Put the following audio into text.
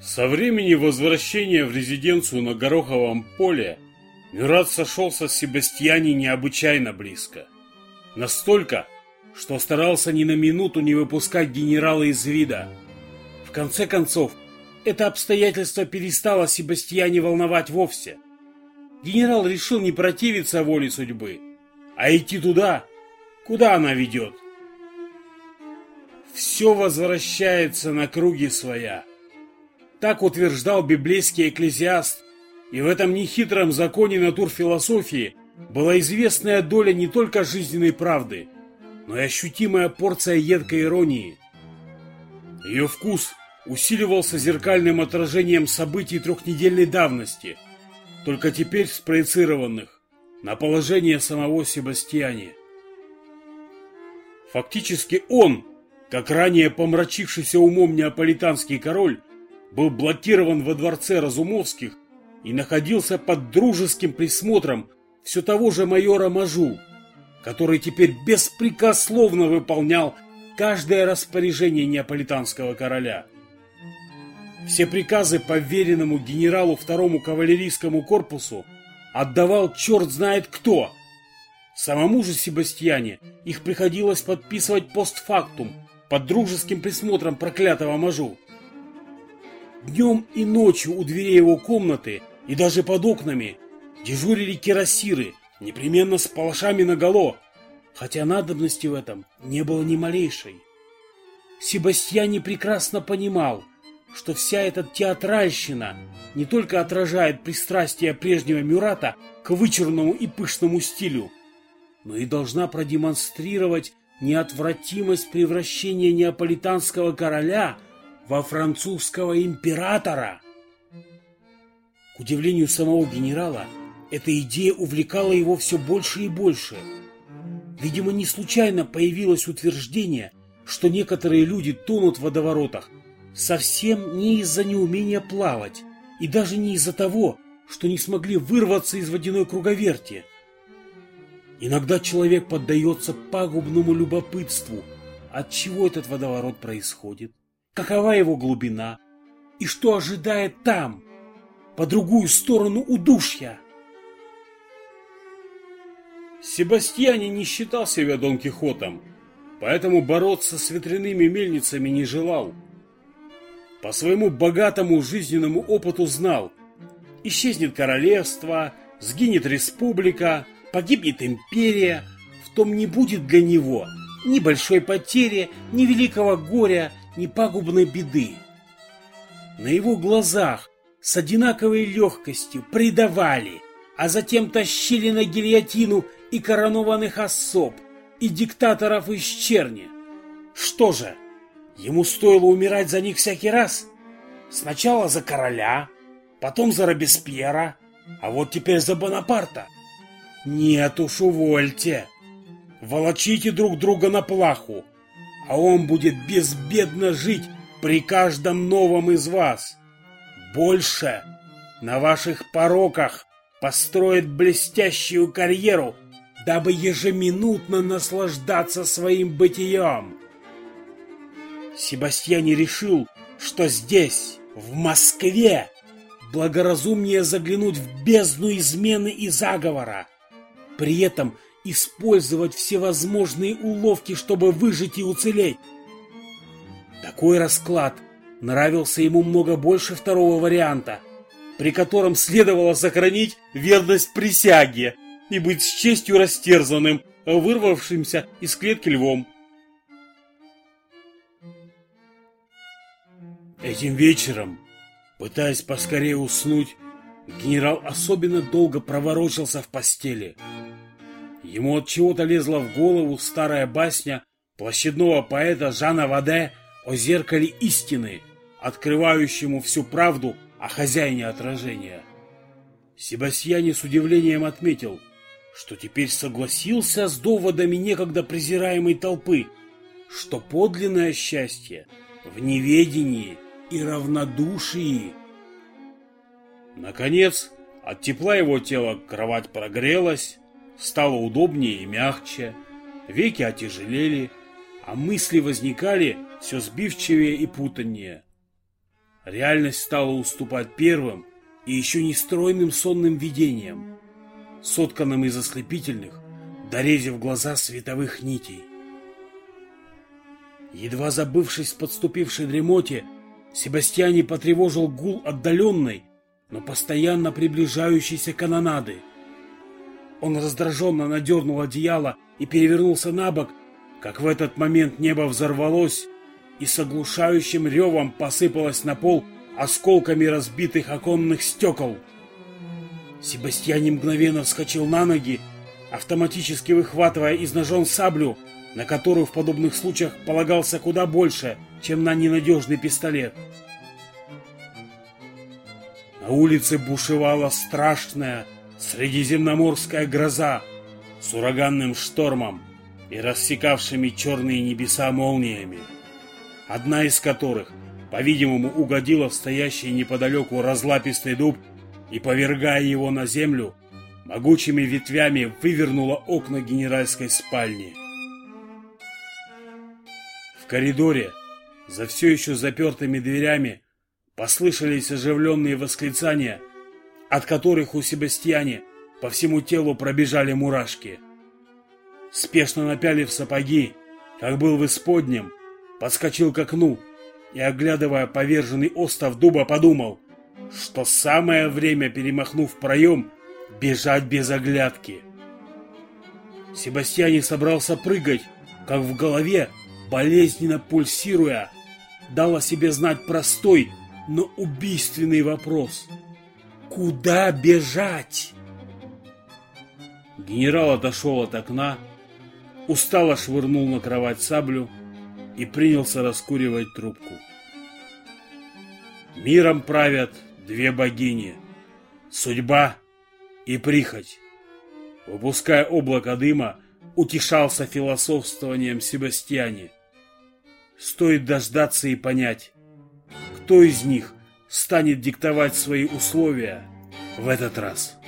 Со времени возвращения в резиденцию на Гороховом поле Мюрат сошелся с Себастьяне необычайно близко. Настолько, что старался ни на минуту не выпускать генерала из вида. В конце концов, это обстоятельство перестало Себастьяне волновать вовсе. Генерал решил не противиться воле судьбы, а идти туда, куда она ведет. Все возвращается на круги своя. Так утверждал библейский экклезиаст, и в этом нехитром законе натурфилософии была известная доля не только жизненной правды, но и ощутимая порция едкой иронии. Ее вкус усиливался зеркальным отражением событий трехнедельной давности, только теперь спроецированных на положение самого Себастьяне. Фактически он, как ранее помрачившийся умом неаполитанский король, был блокирован во дворце Разумовских и находился под дружеским присмотром все того же майора Мажу, который теперь беспрекословно выполнял каждое распоряжение неаполитанского короля. Все приказы поверенному генералу второму кавалерийскому корпусу отдавал черт знает кто. Самому же Себастьяне их приходилось подписывать постфактум под дружеским присмотром проклятого Мажу. Днем и ночью у дверей его комнаты и даже под окнами дежурили кирасиры, непременно с палашами наголо, хотя надобности в этом не было ни малейшей. Себастьяне прекрасно понимал, что вся эта театральщина не только отражает пристрастие прежнего Мюрата к вычурному и пышному стилю, но и должна продемонстрировать неотвратимость превращения неаполитанского короля во французского императора. К удивлению самого генерала, эта идея увлекала его все больше и больше. Видимо, не случайно появилось утверждение, что некоторые люди тонут в водоворотах совсем не из-за неумения плавать и даже не из-за того, что не смогли вырваться из водяной круговерти. Иногда человек поддается пагубному любопытству, от чего этот водоворот происходит, какова его глубина и что ожидает там, по другую сторону удушья. Себастьяне не считал себя Дон Кихотом, поэтому бороться с ветряными мельницами не желал. По своему богатому жизненному опыту знал, исчезнет королевство, сгинет республика, погибнет империя, в том не будет для него ни большой потери, ни великого горя, ни пагубной беды. На его глазах с одинаковой легкостью предавали, а затем тащили на гильотину и коронованных особ, и диктаторов из черни. Что же, ему стоило умирать за них всякий раз? Сначала за короля, потом за Робеспьера, а вот теперь за Бонапарта. Нет уж, увольте. Волочите друг друга на плаху, а он будет безбедно жить при каждом новом из вас больше на ваших пороках построит блестящую карьеру, дабы ежеминутно наслаждаться своим бытием. Себастьяне решил, что здесь, в Москве, благоразумнее заглянуть в бездну измены и заговора, при этом использовать всевозможные уловки, чтобы выжить и уцелеть. Такой расклад нравился ему много больше второго варианта, при котором следовало сохранить верность присяге и быть с честью растерзанным, вырвавшимся из клетки львом. Этим вечером, пытаясь поскорее уснуть, генерал особенно долго проворочился в постели. Ему от чего-то лезла в голову старая басня площадного поэта Жана Ваде о зеркале истины, открывающему всю правду о хозяине отражения. Себастьяне с удивлением отметил, что теперь согласился с доводами некогда презираемой толпы, что подлинное счастье в неведении и равнодушии. Наконец, от тепла его тела кровать прогрелась, стало удобнее и мягче, веки отяжелели, а мысли возникали все сбивчивее и путаннее. реальность стала уступать первым и еще не стройным сонным видениям, сотканным из ослепительных, дорезив глаза световых нитей. Едва забывшись в подступившей дремоте, Себастьяне потревожил гул отдаленной, но постоянно приближающейся канонады. Он раздраженно надернул одеяло и перевернулся на бок, как в этот момент небо взорвалось и с оглушающим ревом посыпалось на пол осколками разбитых оконных стекол. Себастьяне мгновенно вскочил на ноги, автоматически выхватывая из ножон саблю, на которую в подобных случаях полагался куда больше, чем на ненадежный пистолет. На улице бушевала страшная средиземноморская гроза с ураганным штормом и рассекавшими черные небеса молниями, одна из которых, по-видимому, угодила в стоящий неподалеку разлапистый дуб и, повергая его на землю, могучими ветвями вывернула окна генеральской спальни. В коридоре, за все еще запертыми дверями, послышались оживленные восклицания, от которых у Себастьяне по всему телу пробежали мурашки. Спешно напялив сапоги, как был в исподнем, подскочил к окну и, оглядывая поверженный остов дуба, подумал, что самое время, перемахнув проем, бежать без оглядки. Себастьяне собрался прыгать, как в голове болезненно пульсируя, дал о себе знать простой, но убийственный вопрос. Куда бежать? Генерал отошел от окна, устало швырнул на кровать саблю и принялся раскуривать трубку. Миром правят две богини — судьба и прихоть. Выпуская облако дыма, утешался философствованием Себастьяне. Стоит дождаться и понять, кто из них станет диктовать свои условия в этот раз.